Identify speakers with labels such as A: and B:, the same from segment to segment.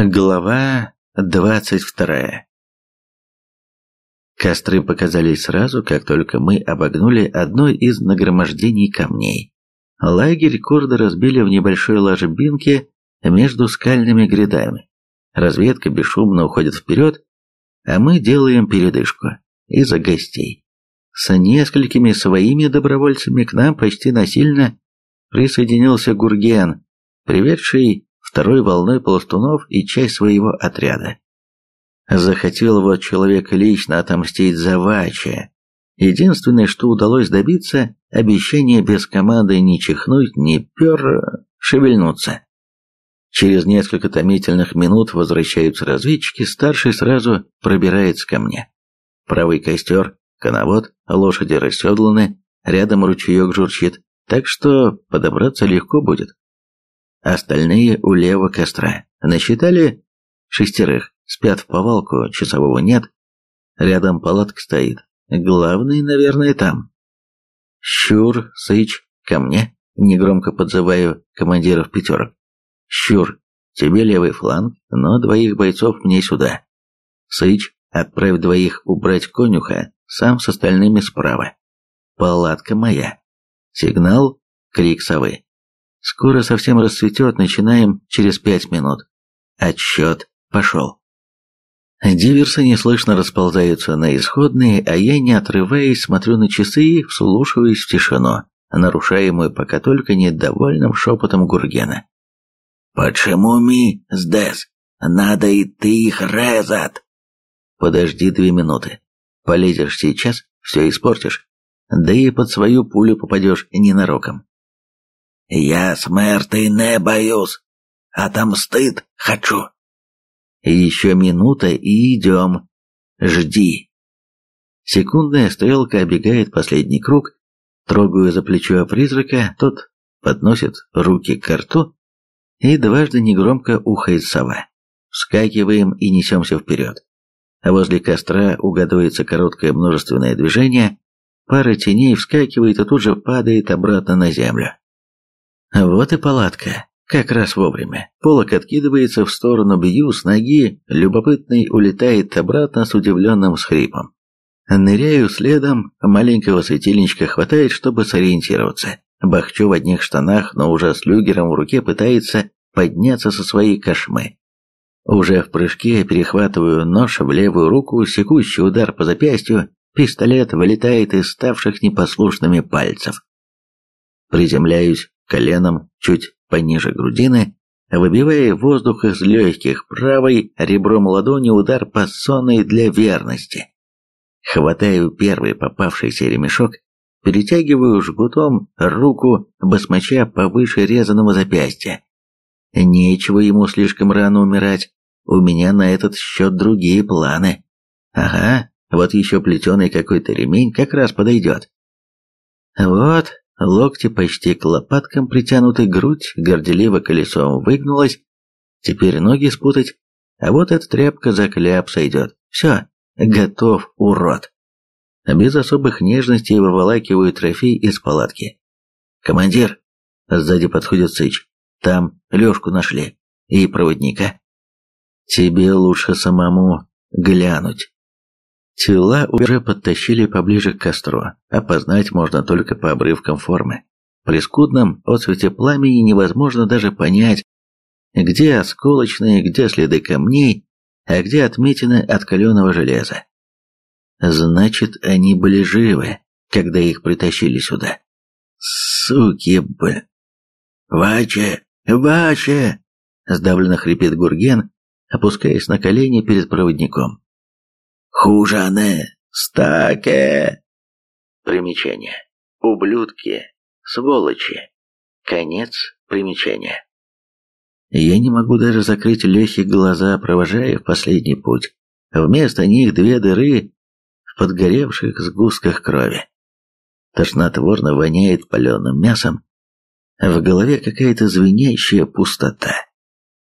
A: Глава двадцать вторая Костры показались сразу, как только мы обогнули одно из нагромождений камней. Лагерь курды разбили в небольшой ложбинке между скальными грядами. Разведка бесшумно уходит вперед, а мы делаем передышку из-за гостей. С несколькими своими добровольцами к нам почти насильно присоединился Гурген, приведший второй волной пластунов и часть своего отряда. Захотел вот человек лично отомстить за Вача. Единственное, что удалось добиться, обещание без команды не чихнуть, ни пер шевельнуться. Через несколько томительных минут возвращаются разведчики, старший сразу пробирается ко мне. Правый костер, коновод, лошади расседланы, рядом ручеек журчит, так что подобраться легко будет. Остальные у левого костра. Насчитали шестерых, спят в повалку, часового нет. Рядом палатка стоит. Главный, наверное, там. Щур, Сыч, ко мне. Негромко подзываю командиров пятерок. Щур, тебе левый фланг, но двоих бойцов мне сюда. Сыч, отправь двоих убрать конюха, сам с остальными справа. Палатка моя. Сигнал, крик совы. Скоро совсем расцветет, начинаем через пять минут. Отсчет пошел. Диверсы неслышно расползаются на исходные, а я, не отрываясь, смотрю на часы и вслушиваюсь в тишину, нарушаемую пока только недовольным шепотом Гургена. «Почему ми здесь? Надо идти их резать!» «Подожди две минуты. Полезешь сейчас, все испортишь. Да и под свою пулю попадешь ненароком. Я смерти не боюсь, отомстить хочу. Еще минута и идем. Жди. Секундная стрелка обегает последний круг, трогаю за плечо призрака, тот подносит руки к рту и дважды негромко ухает сова. Вскакиваем и несемся вперед. А возле костра угадывается короткое множественное движение, пара теней вскакивает и тут же падает обратно на землю. Вот и палатка. Как раз вовремя. Полок откидывается в сторону, бью с ноги, любопытный улетает обратно с удивленным схрипом. Ныряю следом, маленького светильничка хватает, чтобы сориентироваться. Бахчу в одних штанах, но уже с люгером в руке пытается подняться со своей кошмы. Уже в прыжке перехватываю нож в левую руку, секущий удар по запястью, пистолет вылетает из ставших непослушными пальцев. Приземляюсь коленом чуть пониже грудины, выбивая воздух из легких правой ребром ладони удар по сонной для верности. Хватаю первый попавшийся ремешок, перетягиваю жгутом руку басмача повыше резаного запястья. Нечего ему слишком рано умирать, у меня на этот счет другие планы. Ага, вот еще плетеный какой-то ремень как раз подойдет. Вот, Локти почти к лопаткам притянуты, грудь горделиво колесом выгнулась. Теперь ноги спутать, а вот эта тряпка за кляп сойдет. Все, готов, урод. Без особых нежностей выволакиваю трофей из палатки. «Командир!» Сзади подходит Сыч. «Там Лешку нашли. И проводника. Тебе лучше самому глянуть». Тела уже подтащили поближе к костру. Опознать можно только по обрывкам формы. При скудном отцвете пламени невозможно даже понять, где осколочные, где следы камней, а где отметины от каленого железа. Значит, они были живы, когда их притащили сюда. Суки, б... «Ваче! Ваче!» Сдавленно хрипит Гурген, опускаясь на колени перед проводником. Хужане, стаке. Примечание. Ублюдки, сволочи. Конец примечания. Я не могу даже закрыть Лехе глаза, провожая в последний путь. Вместо них две дыры в подгоревших сгустках крови. Тошнотворно воняет паленым мясом. В голове какая-то звенящая пустота.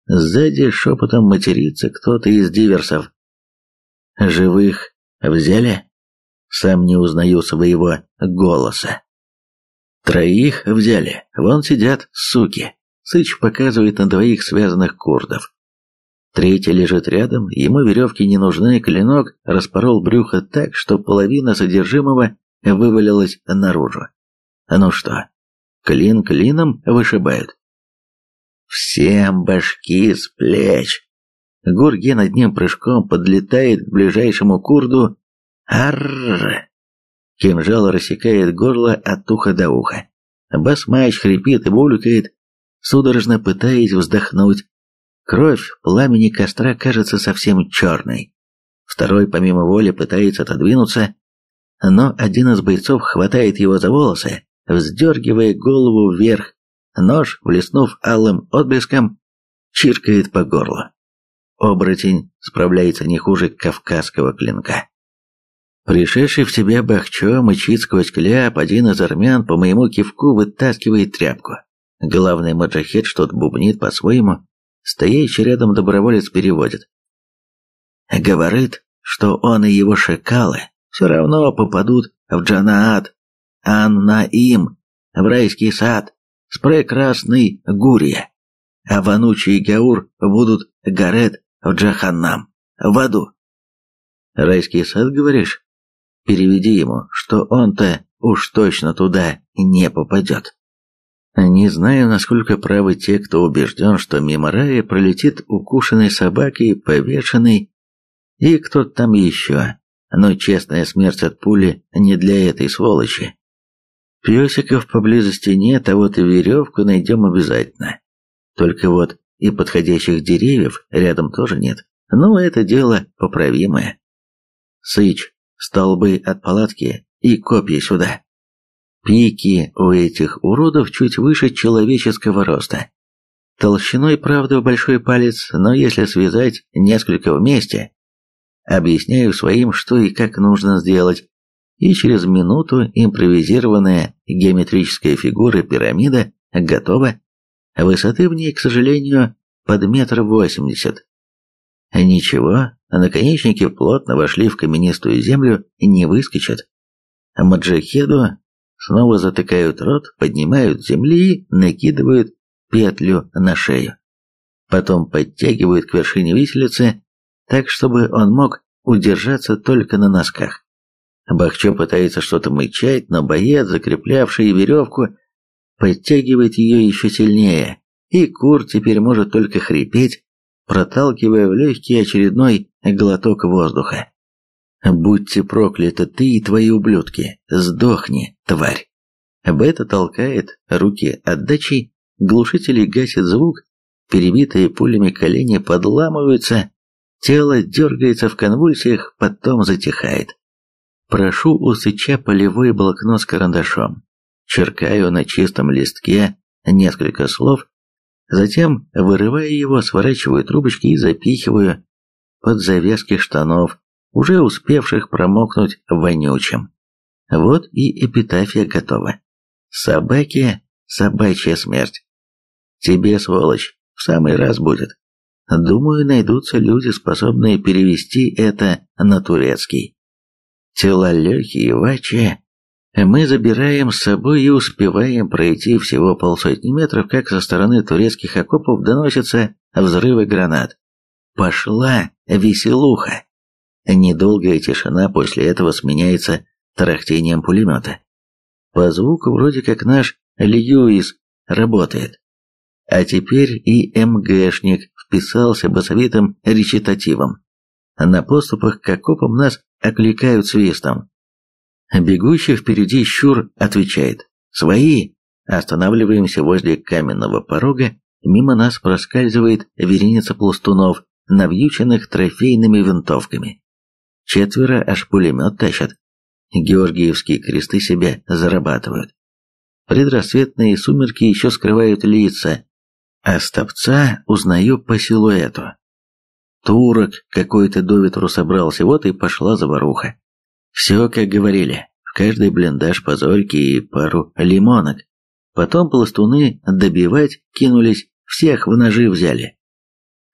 A: Сзади шепотом матерится кто-то из диверсов. Живых взяли? Сам не узнаю своего голоса. Троих взяли. Вон сидят, суки. Сыч показывает на двоих связанных курдов. Третий лежит рядом, ему веревки не нужны, клинок распорол брюхо так, что половина содержимого вывалилась наружу. Ну что, клин клином вышибают? Всем башки с плеч. Гурген одним прыжком подлетает к ближайшему курду. Арррр! Кинжал рассекает горло от уха до уха. Басмач хрипит и булькает, судорожно пытаясь вздохнуть. Кровь пламени костра кажется совсем черной. Второй, помимо воли, пытается отодвинуться, но один из бойцов хватает его за волосы, вздергивая голову вверх. Нож, блеснув алым отблеском, чиркает по горлу. Оборотень справляется не хуже кавказского клинка. Пришедший в себя Бахчо мычит сквозь кляп, один из армян по моему кивку вытаскивает тряпку. Главный маджахет что-то бубнит по-своему, стоящий рядом доброволец переводит. Говорит, что он и его шакалы все равно попадут в Джанаат, Ан-Наим, в райский сад, с прекрасной Гурия, а Ванучи и Гаур будут Гарет в Джаханнам, в аду. Райский сад, говоришь? Переведи ему, что он-то уж точно туда не попадет. Не знаю, насколько правы те, кто убежден, что мимо рая пролетит укушенной собакой, повешенной и кто-то там еще, но честная смерть от пули не для этой сволочи. Песиков поблизости нет, а вот и веревку найдем обязательно. Только вот и подходящих деревьев рядом тоже нет. Но это дело поправимое. Сыч, столбы от палатки и копья сюда. Пики у этих уродов чуть выше человеческого роста. Толщиной, правда, в большой палец, но если связать несколько вместе, объясняю своим, что и как нужно сделать, и через минуту импровизированная геометрическая фигура пирамида готова. Высоты в ней, к сожалению, под метр восемьдесят. Ничего, наконечники плотно вошли в каменистую землю и не выскочат. Маджахеду снова затыкают рот, поднимают с земли и накидывают петлю на шею. Потом подтягивают к вершине виселицы, так чтобы он мог удержаться только на носках. Бахчо пытается что-то мычать, но боец, закреплявший веревку, подтягивает ее еще сильнее, и Кур теперь может только хрипеть, проталкивая в легкий очередной глоток воздуха. «Будьте прокляты ты и твои ублюдки! Сдохни, тварь!» Бета толкает руки отдачей, глушители гасит звук, перебитые пулями колени подламываются, тело дергается в конвульсиях, потом затихает. Прошу у Сыча полевой блокнот с карандашом. Черкаю на чистом листке несколько слов, затем вырываю его, сворачиваю трубочки и запихиваю под завязки штанов, уже успевших промокнуть вонючим. Вот и эпитафия готова. Собаке собачья смерть. Тебе, сволочь, в самый раз будет. Думаю, найдутся люди, способные перевести это на турецкий. Тела легкие, ваче. Мы забираем с собой и успеваем пройти всего полсотни метров, как со стороны турецких окопов доносятся взрывы гранат. Пошла веселуха. Недолгая тишина после этого сменяется тарахтением пулемета. По звуку вроде как наш Льюис работает. А теперь и МГшник вписался басовитым речитативом. На поступах к окопам нас окликают свистом. Бегущий впереди щур отвечает «Свои!» Останавливаемся возле каменного порога, мимо нас проскальзывает вереница пластунов, навьюченных трофейными винтовками. Четверо аж пулемет тащат. Георгиевские кресты себя зарабатывают. Предрассветные сумерки еще скрывают лица, а стопца узнаю по силуэту. Турок какой-то до ветру собрался, вот и пошла заваруха. Все, как говорили, в каждый блиндаж по зорьке и пару лимонок. Потом пластуны добивать кинулись, всех в ножи взяли.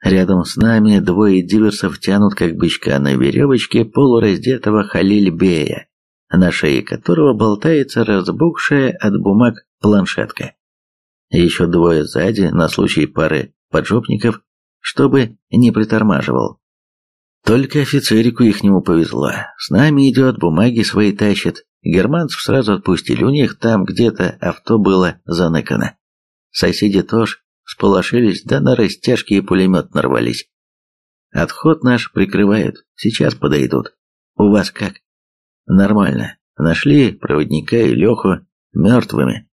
A: Рядом с нами двое диверсов тянут, как бычка на веревочке, полураздетого Халиль-бея, на шее которого болтается разбухшая от бумаг планшетка. Еще двое сзади, на случай пары поджопников, чтобы не притормаживал. Только офицерику ихнему повезло. С нами идет, бумаги свои тащит. Германцев сразу отпустили, у них там где-то авто было заныкано. Соседи тоже сполошились, да на растяжки и пулемет нарвались. Отход наш прикрывают, сейчас подойдут. У вас как? Нормально. Нашли проводника и Леху мертвыми.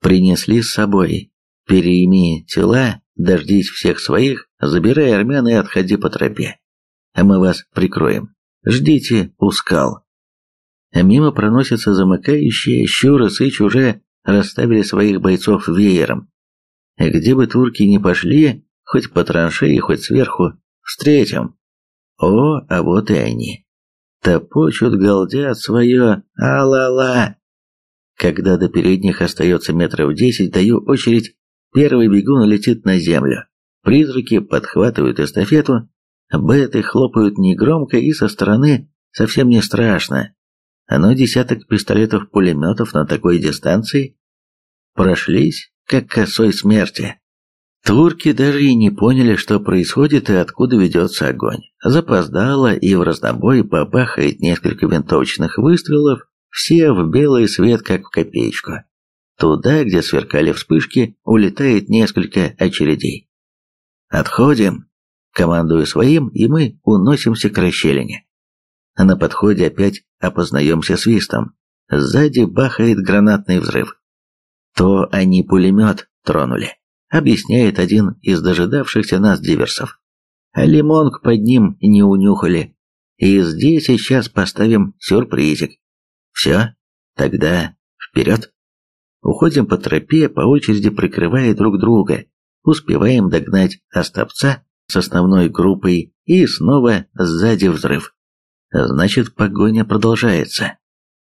A: Принесли с собой. Переими тела, дождись всех своих, забирай армян и отходи по тропе. А мы вас прикроем. Ждите у скал. Мимо проносятся замыкающие, Щур Сыч уже расставили своих бойцов веером. Где бы турки ни пошли, хоть по траншеи, хоть сверху, встретим. О, а вот и они. Топочут, галдят свое «а-ла-ла». Когда до передних остается метров десять, даю очередь, первый бегун летит на землю. Призраки подхватывают эстафету, беты хлопают негромко и со стороны совсем не страшно. Но десяток пистолетов-пулеметов на такой дистанции прошлись, как косой смерти. Турки даже и не поняли, что происходит и откуда ведется огонь. Запоздало, и в разнобой побахает несколько винтовочных выстрелов, все в белый свет, как в копеечку. Туда, где сверкали вспышки, улетает несколько очередей. «Отходим!» Командую своим, и мы уносимся к расщелине. На подходе опять опознаемся свистом. Сзади бахает гранатный взрыв. То они пулемет тронули объясняет один из дожидавшихся нас диверсов. А лимонг под ним не унюхали. И здесь сейчас поставим сюрпризик. Все, тогда вперед. Уходим по тропе, по очереди прикрывая друг друга. Успеваем догнать Остапца с основной группой и снова сзади взрыв. Значит, погоня продолжается.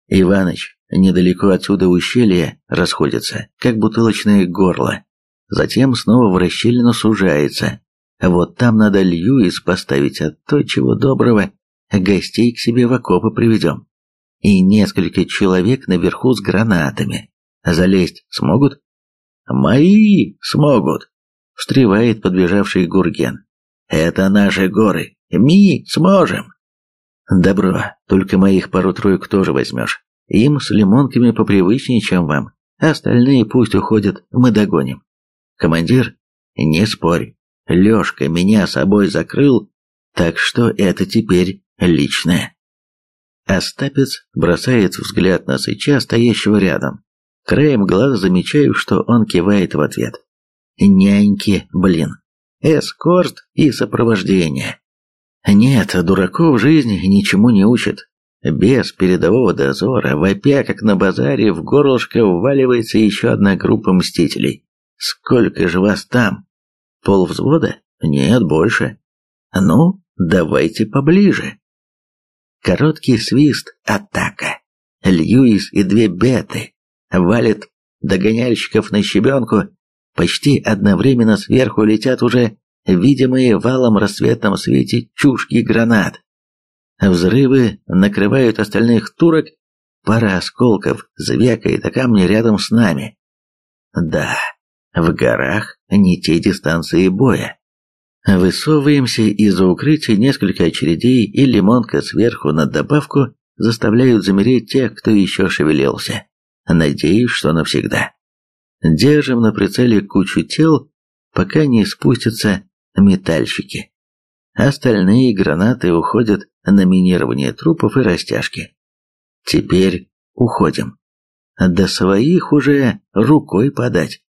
A: Иваныч, недалеко отсюда ущелье расходится, как бутылочное горло. Затем снова в расщелину сужается. Вот там надо Льюис поставить, а то, чего доброго, гостей к себе в окопы приведем. И несколько человек наверху с гранатами. Залезть смогут? Мои смогут, встревает подбежавший Гурген. Это наши горы. Ми сможем. Добро, только моих пару-троек тоже возьмешь. Им с лимонками попривычнее, чем вам. Остальные пусть уходят, мы догоним. Командир, не спорь, Лёшка меня собой закрыл, так что это теперь личное. Остапец бросает взгляд на Сыча, стоящего рядом. Краем глаз замечаю, что он кивает в ответ. Няньки, блин. Эскорт и сопровождение. Нет, дураков жизни ничему не учат. Без передового дозора, вопя как на базаре, в горлышко вваливается еще одна группа мстителей. Сколько же вас там? Пол взвода? Нет, больше. Ну, давайте поближе. Короткий свист, атака. Льюис и две беты. Валит догоняльщиков на щебенку. Почти одновременно сверху летят уже видимые валом рассветном свете чушки гранат. Взрывы накрывают остальных турок, пара осколков звякает о камне рядом с нами. Да, в горах не те дистанции боя. Высовываемся из-за укрытия несколько очередей и лимонка сверху на добавку заставляют замереть тех, кто еще шевелился. Надеюсь, что навсегда. Держим на прицеле кучу тел, пока не спустятся метальщики. Остальные гранаты уходят на минирование трупов и растяжки. Теперь уходим. До своих уже рукой подать.